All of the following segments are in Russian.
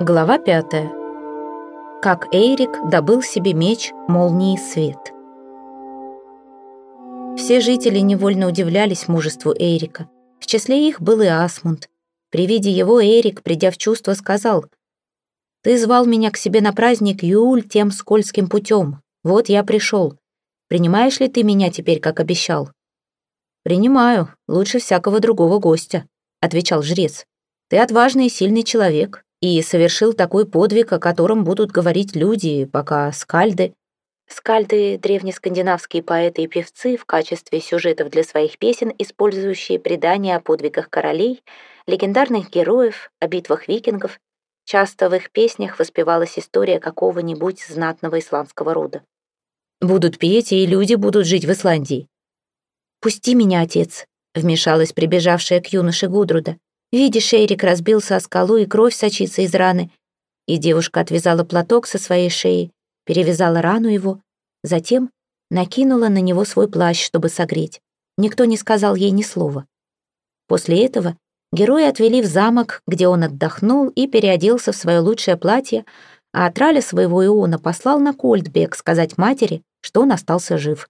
Глава пятая. Как Эйрик добыл себе меч молнии свет. Все жители невольно удивлялись мужеству Эйрика. В числе их был и Асмунд. При виде его Эрик, придя в чувство, сказал, «Ты звал меня к себе на праздник Юль тем скользким путем. Вот я пришел. Принимаешь ли ты меня теперь, как обещал?» «Принимаю, лучше всякого другого гостя», — отвечал жрец. «Ты отважный и сильный человек, и совершил такой подвиг, о котором будут говорить люди, пока скальды... Скальды — древнескандинавские поэты и певцы в качестве сюжетов для своих песен, использующие предания о подвигах королей, легендарных героев, о битвах викингов. Часто в их песнях воспевалась история какого-нибудь знатного исландского рода. «Будут петь, и люди будут жить в Исландии». «Пусти меня, отец», — вмешалась прибежавшая к юноше Гудруда. Видишь, Эрик разбился о скалу, и кровь сочится из раны. И девушка отвязала платок со своей шеи, перевязала рану его, затем накинула на него свой плащ, чтобы согреть. Никто не сказал ей ни слова. После этого герои отвели в замок, где он отдохнул и переоделся в свое лучшее платье, а Атраля своего Иона послал на Кольдбек сказать матери, что он остался жив.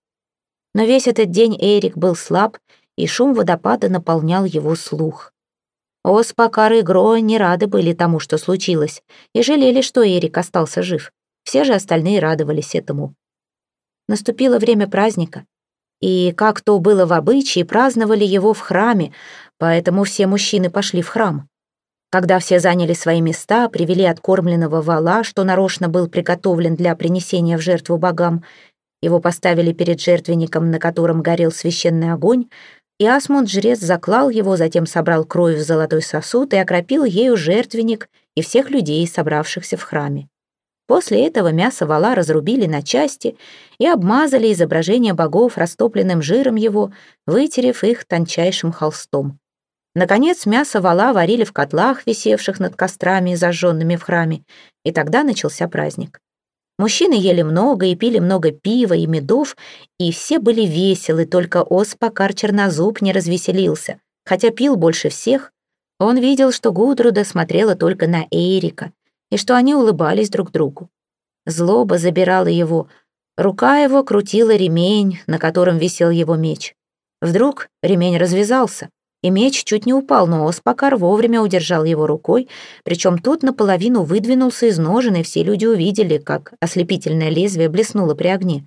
Но весь этот день Эрик был слаб, и шум водопада наполнял его слух. Оспакар и Гро не рады были тому, что случилось, и жалели, что Эрик остался жив. Все же остальные радовались этому. Наступило время праздника, и, как то было в обычае, праздновали его в храме, поэтому все мужчины пошли в храм. Когда все заняли свои места, привели откормленного вала, что нарочно был приготовлен для принесения в жертву богам, его поставили перед жертвенником, на котором горел священный огонь, и Асмунд-жрец заклал его, затем собрал кровь в золотой сосуд и окропил ею жертвенник и всех людей, собравшихся в храме. После этого мясо вала разрубили на части и обмазали изображение богов растопленным жиром его, вытерев их тончайшим холстом. Наконец, мясо вала варили в котлах, висевших над кострами, зажженными в храме, и тогда начался праздник. Мужчины ели много и пили много пива и медов, и все были веселы, только Оспакар Чернозуб не развеселился. Хотя пил больше всех, он видел, что Гудруда смотрела только на Эрика, и что они улыбались друг другу. Злоба забирала его. Рука его крутила ремень, на котором висел его меч. Вдруг ремень развязался и меч чуть не упал, но Оспакар вовремя удержал его рукой, причем тот наполовину выдвинулся из ножен, и все люди увидели, как ослепительное лезвие блеснуло при огне.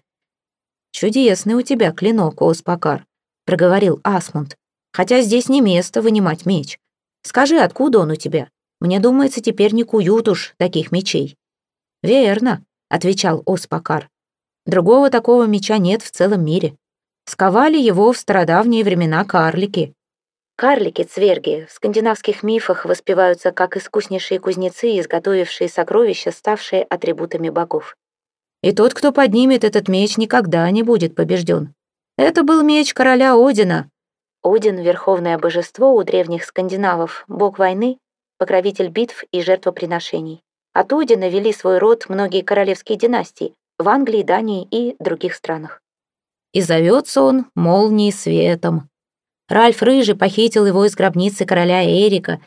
«Чудесный у тебя клинок, Оспакар», — проговорил Асмунд, «хотя здесь не место вынимать меч. Скажи, откуда он у тебя? Мне думается, теперь не куют уж таких мечей». «Верно», — отвечал Оспакар. «Другого такого меча нет в целом мире. Сковали его в стародавние времена карлики, Карлики-цверги в скандинавских мифах воспеваются как искуснейшие кузнецы, изготовившие сокровища, ставшие атрибутами богов. И тот, кто поднимет этот меч, никогда не будет побежден. Это был меч короля Одина. Один — верховное божество у древних скандинавов, бог войны, покровитель битв и жертвоприношений. От Одина вели свой род многие королевские династии в Англии, Дании и других странах. И зовется он молнией светом, Ральф Рыжий похитил его из гробницы короля Эрика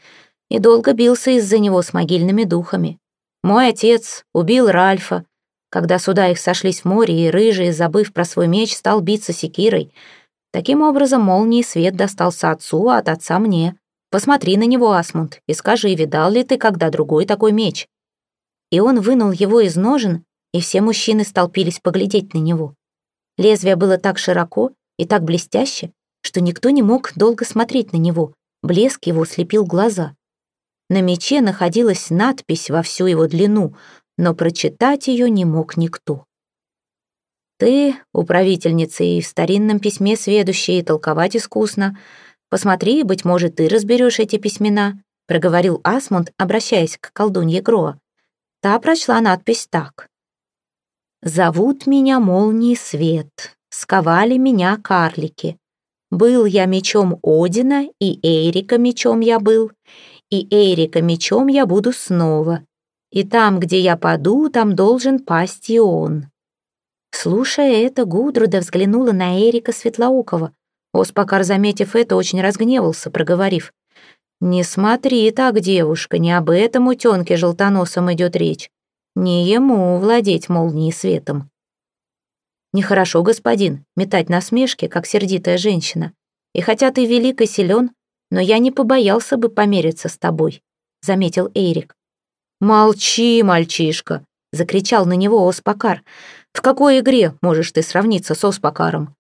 и долго бился из-за него с могильными духами. Мой отец убил Ральфа, когда суда их сошлись в море, и Рыжий, забыв про свой меч, стал биться секирой. Таким образом, молнии свет достался отцу, а от отца мне. Посмотри на него, Асмунд, и скажи, видал ли ты когда другой такой меч?» И он вынул его из ножен, и все мужчины столпились поглядеть на него. Лезвие было так широко и так блестяще, что никто не мог долго смотреть на него, блеск его слепил глаза. На мече находилась надпись во всю его длину, но прочитать ее не мог никто. «Ты, управительница, и в старинном письме сведущая, и толковать искусно. Посмотри, быть может, ты разберешь эти письмена», — проговорил Асмунд, обращаясь к колдунье Гроа. Та прочла надпись так. «Зовут меня Молнии Свет, сковали меня карлики. Был я мечом Одина, и Эрика мечом я был, и Эрика мечом я буду снова. И там, где я паду, там должен пасть и он». Слушая это, Гудруда взглянула на Эрика Светлоукова. Оспакар, заметив это, очень разгневался, проговорив. «Не смотри так, девушка, не об этом утенке желтоносом идет речь. Не ему владеть молнией светом». «Нехорошо, господин, метать насмешки, как сердитая женщина. И хотя ты велик и силен, но я не побоялся бы помериться с тобой», — заметил Эрик. «Молчи, мальчишка!» — закричал на него Оспакар. «В какой игре можешь ты сравниться с Оспакаром?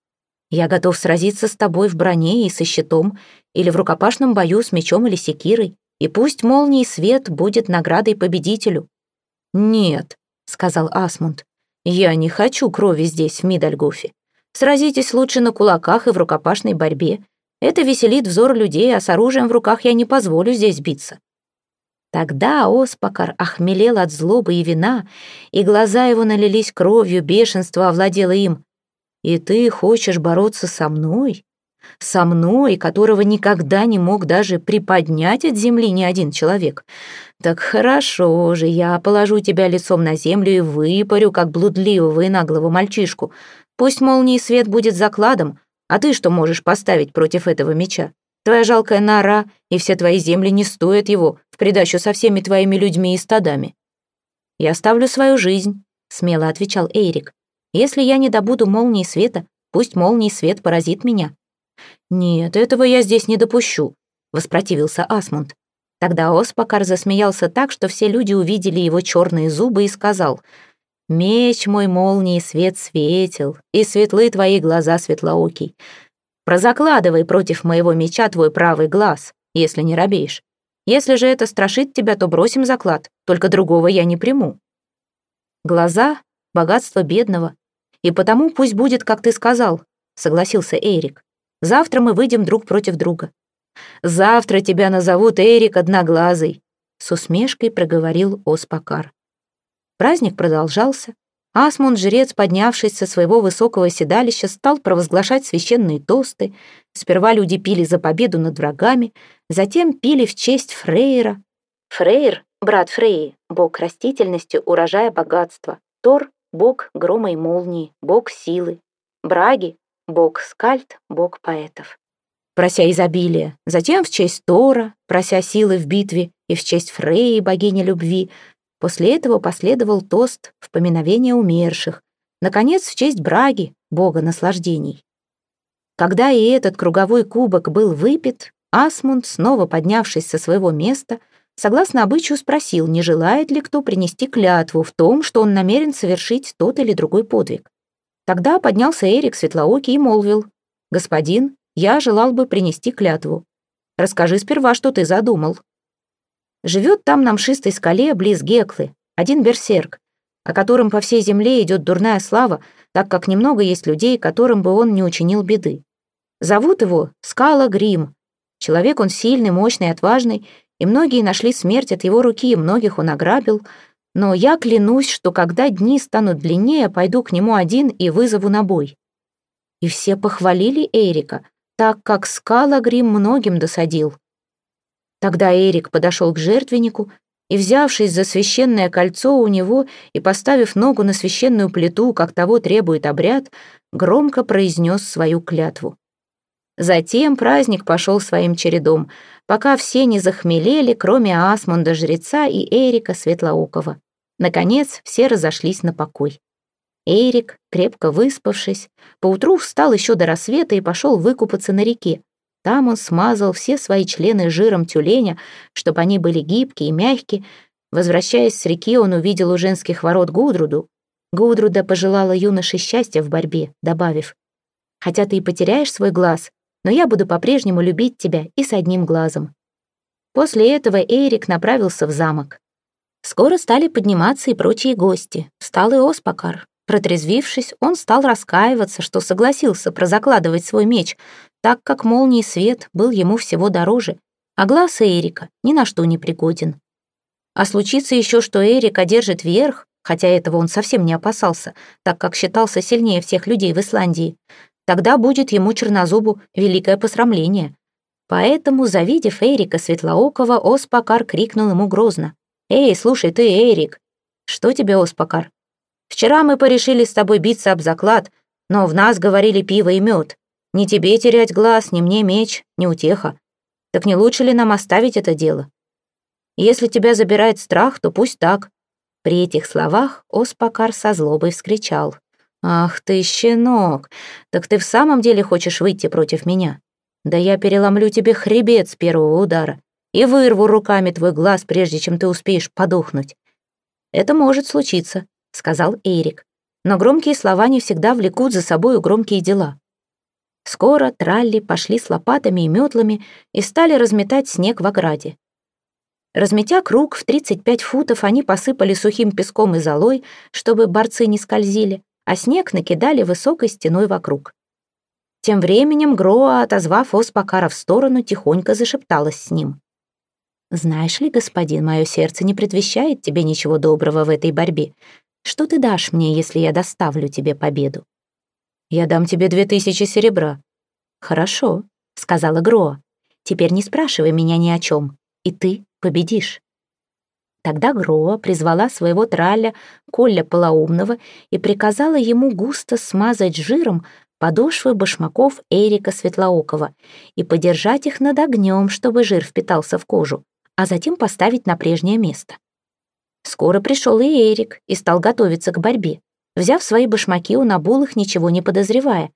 Я готов сразиться с тобой в броне и со щитом, или в рукопашном бою с мечом или секирой, и пусть молний свет будет наградой победителю». «Нет», — сказал Асмунд, — «я не хочу крови здесь, в Мидальгофе. Сразитесь лучше на кулаках и в рукопашной борьбе. Это веселит взор людей, а с оружием в руках я не позволю здесь биться. Тогда Оспакар охмелел от злобы и вина, и глаза его налились кровью, бешенство овладело им. «И ты хочешь бороться со мной? Со мной, которого никогда не мог даже приподнять от земли ни один человек? Так хорошо же, я положу тебя лицом на землю и выпарю, как блудливого и наглого мальчишку. Пусть молнии свет будет закладом, а ты что можешь поставить против этого меча? Твоя жалкая нора и все твои земли не стоят его в придачу со всеми твоими людьми и стадами. Я ставлю свою жизнь, смело отвечал Эйрик. Если я не добуду молнии света, пусть молний свет поразит меня. Нет, этого я здесь не допущу, воспротивился Асмунд. Тогда Оспакар засмеялся так, что все люди увидели его черные зубы и сказал, «Меч мой молнии свет светил, и светлы твои глаза светлоокий. Прозакладывай против моего меча твой правый глаз, если не робеешь. Если же это страшит тебя, то бросим заклад, только другого я не приму. Глаза — богатство бедного, и потому пусть будет, как ты сказал, согласился Эрик. Завтра мы выйдем друг против друга. Завтра тебя назовут Эрик Одноглазый, с усмешкой проговорил Оспакар. Праздник продолжался, Асмунд, жрец, поднявшись со своего высокого седалища, стал провозглашать священные тосты. Сперва люди пили за победу над врагами, затем пили в честь Фрейра. Фрейр — брат Фреи, бог растительности, урожая, богатства. Тор — бог грома и молнии, бог силы. Браги — бог скальд, бог поэтов. Прося изобилия, затем в честь Тора, прося силы в битве, и в честь Фреи, богини любви, После этого последовал тост в поминовение умерших, наконец, в честь Браги, бога наслаждений. Когда и этот круговой кубок был выпит, Асмунд, снова поднявшись со своего места, согласно обычаю спросил, не желает ли кто принести клятву в том, что он намерен совершить тот или другой подвиг. Тогда поднялся Эрик Светлоокий и молвил, «Господин, я желал бы принести клятву. Расскажи сперва, что ты задумал». Живет там на мшистой скале близ Геклы один берсерк, о котором по всей земле идет дурная слава, так как немного есть людей, которым бы он не учинил беды. Зовут его Скала Грим. Человек он сильный, мощный, отважный, и многие нашли смерть от его руки, и многих он ограбил. Но я клянусь, что когда дни станут длиннее, пойду к нему один и вызову на бой. И все похвалили Эрика, так как Скала Грим многим досадил. Тогда Эрик подошел к жертвеннику и, взявшись за священное кольцо у него и поставив ногу на священную плиту, как того требует обряд, громко произнес свою клятву. Затем праздник пошел своим чередом, пока все не захмелели, кроме Асмунда жреца и Эрика Светлоокова. Наконец все разошлись на покой. Эрик, крепко выспавшись, поутру встал еще до рассвета и пошел выкупаться на реке. Там он смазал все свои члены жиром тюленя, чтобы они были гибкие и мягкие. Возвращаясь с реки, он увидел у женских ворот Гудруду. Гудруда пожелала юноше счастья в борьбе, добавив, «Хотя ты и потеряешь свой глаз, но я буду по-прежнему любить тебя и с одним глазом». После этого Эйрик направился в замок. Скоро стали подниматься и прочие гости. Встал и Оспакар. Протрезвившись, он стал раскаиваться, что согласился прозакладывать свой меч, так как молний свет был ему всего дороже, а глаз Эрика ни на что не пригоден. А случится еще, что Эрик одержит верх, хотя этого он совсем не опасался, так как считался сильнее всех людей в Исландии, тогда будет ему Чернозубу великое посрамление. Поэтому, завидев Эрика Светлоокова, Оспакар крикнул ему грозно. «Эй, слушай ты, Эрик!» «Что тебе, Оспакар?» «Вчера мы порешили с тобой биться об заклад, но в нас говорили пиво и мед. Ни тебе терять глаз, ни мне меч, ни утеха. Так не лучше ли нам оставить это дело? Если тебя забирает страх, то пусть так». При этих словах Оспакар со злобой вскричал. «Ах ты, щенок! Так ты в самом деле хочешь выйти против меня? Да я переломлю тебе хребет с первого удара и вырву руками твой глаз, прежде чем ты успеешь подохнуть». «Это может случиться», — сказал Эрик. «Но громкие слова не всегда влекут за собою громкие дела». Скоро тралли пошли с лопатами и метлами и стали разметать снег в ограде. Разметя круг в 35 футов, они посыпали сухим песком и золой, чтобы борцы не скользили, а снег накидали высокой стеной вокруг. Тем временем Гроа, отозвав Оспакара в сторону, тихонько зашепталась с ним. «Знаешь ли, господин, мое сердце не предвещает тебе ничего доброго в этой борьбе. Что ты дашь мне, если я доставлю тебе победу?» «Я дам тебе две тысячи серебра». «Хорошо», — сказала Гроа. «Теперь не спрашивай меня ни о чем, и ты победишь». Тогда Гроа призвала своего траля Колля Полоумного и приказала ему густо смазать жиром подошвы башмаков Эрика Светлоокова и подержать их над огнем, чтобы жир впитался в кожу, а затем поставить на прежнее место. Скоро пришел и Эрик и стал готовиться к борьбе. Взяв свои башмаки, он обул ничего не подозревая.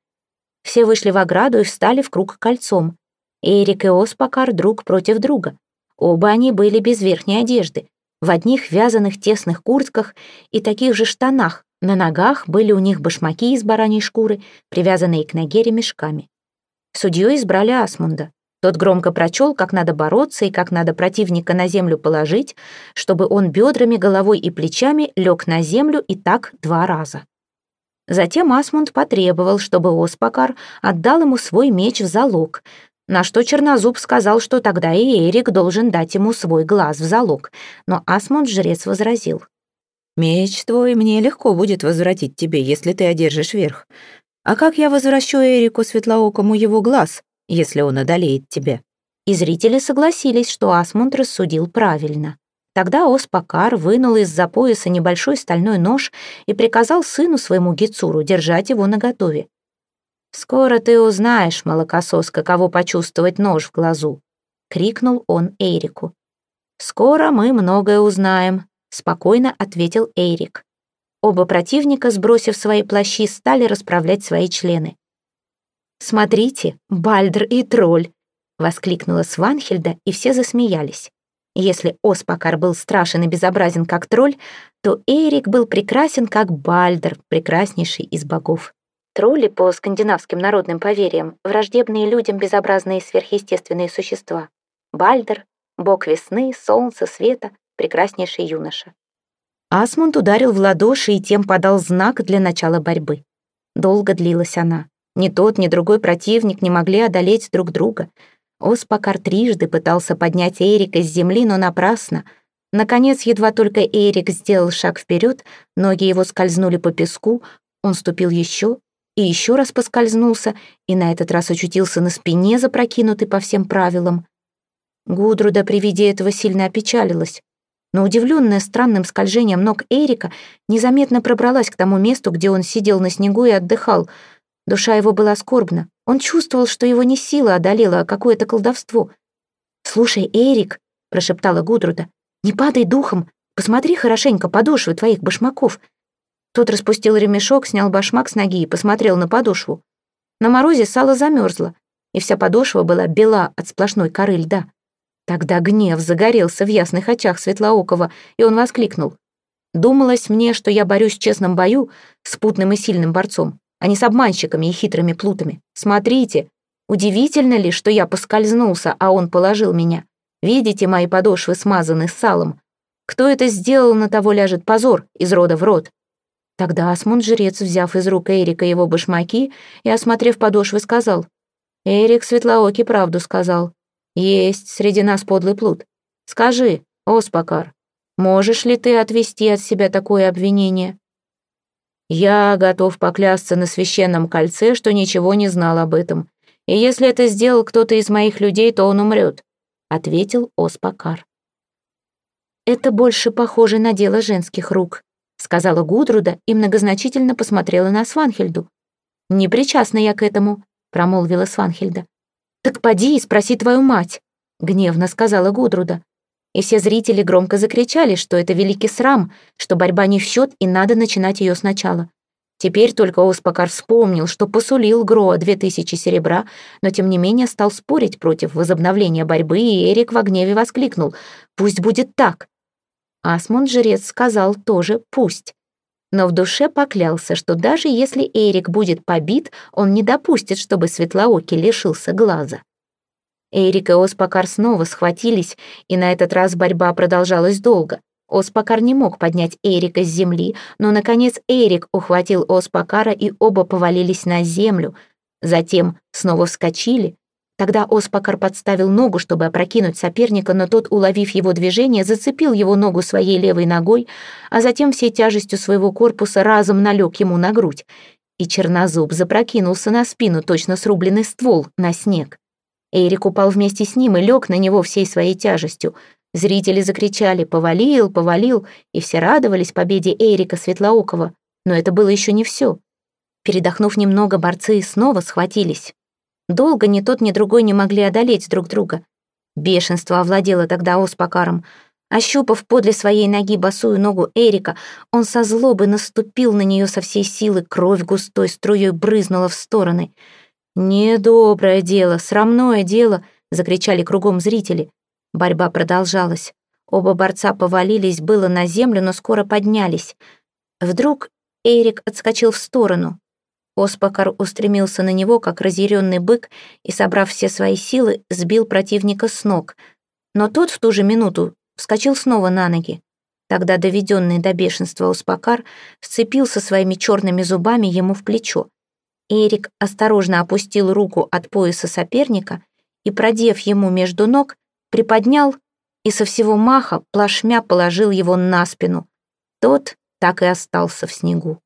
Все вышли в ограду и встали в круг кольцом. Эрик и Оспакар друг против друга. Оба они были без верхней одежды, в одних вязаных тесных куртках и таких же штанах. На ногах были у них башмаки из бараньей шкуры, привязанные к ноге ремешками. Судьей избрали Асмунда. Тот громко прочел, как надо бороться и как надо противника на землю положить, чтобы он бедрами, головой и плечами лег на землю и так два раза. Затем Асмунд потребовал, чтобы Оспакар отдал ему свой меч в залог, на что Чернозуб сказал, что тогда и Эрик должен дать ему свой глаз в залог, но Асмунд жрец возразил. «Меч твой мне легко будет возвратить тебе, если ты одержишь верх. А как я возвращу Эрику Светлоокому его глаз, если он одолеет тебя?» И зрители согласились, что Асмунд рассудил правильно. Тогда Оспакар вынул из-за пояса небольшой стальной нож и приказал сыну своему Гицуру держать его наготове. «Скоро ты узнаешь, молокосос, каково почувствовать нож в глазу», — крикнул он Эрику. «Скоро мы многое узнаем», — спокойно ответил Эрик. Оба противника, сбросив свои плащи, стали расправлять свои члены. «Смотрите, Бальдр и тролль!» — воскликнула Сванхельда, и все засмеялись. Если Оспакар был страшен и безобразен, как тролль, то Эрик был прекрасен, как Бальдер, прекраснейший из богов. Тролли, по скандинавским народным поверьям, враждебные людям безобразные сверхъестественные существа. Бальдер, бог весны, солнца, света, прекраснейший юноша. Асмунд ударил в ладоши и тем подал знак для начала борьбы. Долго длилась она. Ни тот, ни другой противник не могли одолеть друг друга. Оспакар трижды пытался поднять Эрика с земли, но напрасно. Наконец, едва только Эрик сделал шаг вперед, ноги его скользнули по песку, он ступил еще и еще раз поскользнулся, и на этот раз очутился на спине, запрокинутый по всем правилам. Гудруда при виде этого сильно опечалилась, но удивленная странным скольжением ног Эрика незаметно пробралась к тому месту, где он сидел на снегу и отдыхал. Душа его была скорбна. Он чувствовал, что его не сила одолела, а какое-то колдовство. «Слушай, Эрик», — прошептала Гудруда, — «не падай духом, посмотри хорошенько подошвы твоих башмаков. Тот распустил ремешок, снял башмак с ноги и посмотрел на подошву. На морозе сало замерзло, и вся подошва была бела от сплошной коры льда. Тогда гнев загорелся в ясных очах Светлоокова, и он воскликнул. «Думалось мне, что я борюсь в честном бою с путным и сильным борцом, а не с обманщиками и хитрыми плутами. Смотрите, удивительно ли, что я поскользнулся, а он положил меня? Видите, мои подошвы смазаны салом. Кто это сделал, на того ляжет позор из рода в род. Тогда Асмунд-жрец, взяв из рук Эрика его башмаки и осмотрев подошвы, сказал, «Эрик Светлоокий правду сказал. Есть среди нас подлый плут. Скажи, Оспакар, можешь ли ты отвести от себя такое обвинение?» «Я готов поклясться на священном кольце, что ничего не знал об этом. И если это сделал кто-то из моих людей, то он умрет», — ответил Оспакар. «Это больше похоже на дело женских рук», сказала Гудруда и многозначительно посмотрела на Сванхельду. «Не причастна я к этому», — промолвила Сванхельда. «Так поди и спроси твою мать». — гневно сказала Гудруда. И все зрители громко закричали, что это великий срам, что борьба не в счет и надо начинать ее сначала. Теперь только Оспакар вспомнил, что посулил Гроа две тысячи серебра, но тем не менее стал спорить против возобновления борьбы, и Эрик в гневе воскликнул «Пусть будет так!». Асмунд жрец сказал тоже «пусть». Но в душе поклялся, что даже если Эрик будет побит, он не допустит, чтобы Светлоокий лишился глаза. Эрик и Оспакар снова схватились, и на этот раз борьба продолжалась долго. Оспакар не мог поднять Эрика с земли, но, наконец, Эрик ухватил Оспакара, и оба повалились на землю. Затем снова вскочили. Тогда Оспакар подставил ногу, чтобы опрокинуть соперника, но тот, уловив его движение, зацепил его ногу своей левой ногой, а затем всей тяжестью своего корпуса разом налег ему на грудь. И чернозуб запрокинулся на спину, точно срубленный ствол, на снег. Эрик упал вместе с ним и лег на него всей своей тяжестью — Зрители закричали «Повалил! Повалил!» и все радовались победе Эрика Светлоокова. Но это было еще не все. Передохнув немного, борцы снова схватились. Долго ни тот, ни другой не могли одолеть друг друга. Бешенство овладело тогда Оспакаром. Ощупав подле своей ноги босую ногу Эрика, он со злобы наступил на нее со всей силы, кровь густой струей брызнула в стороны. «Недоброе дело, срамное дело!» — закричали кругом зрители. Борьба продолжалась. Оба борца повалились было на землю, но скоро поднялись. Вдруг Эрик отскочил в сторону. Оспакар устремился на него, как разъяренный бык, и, собрав все свои силы, сбил противника с ног. Но тот в ту же минуту вскочил снова на ноги. Тогда доведенный до бешенства Оспакар вцепился своими черными зубами ему в плечо. Эрик осторожно опустил руку от пояса соперника и, продев ему между ног, приподнял и со всего маха плашмя положил его на спину. Тот так и остался в снегу.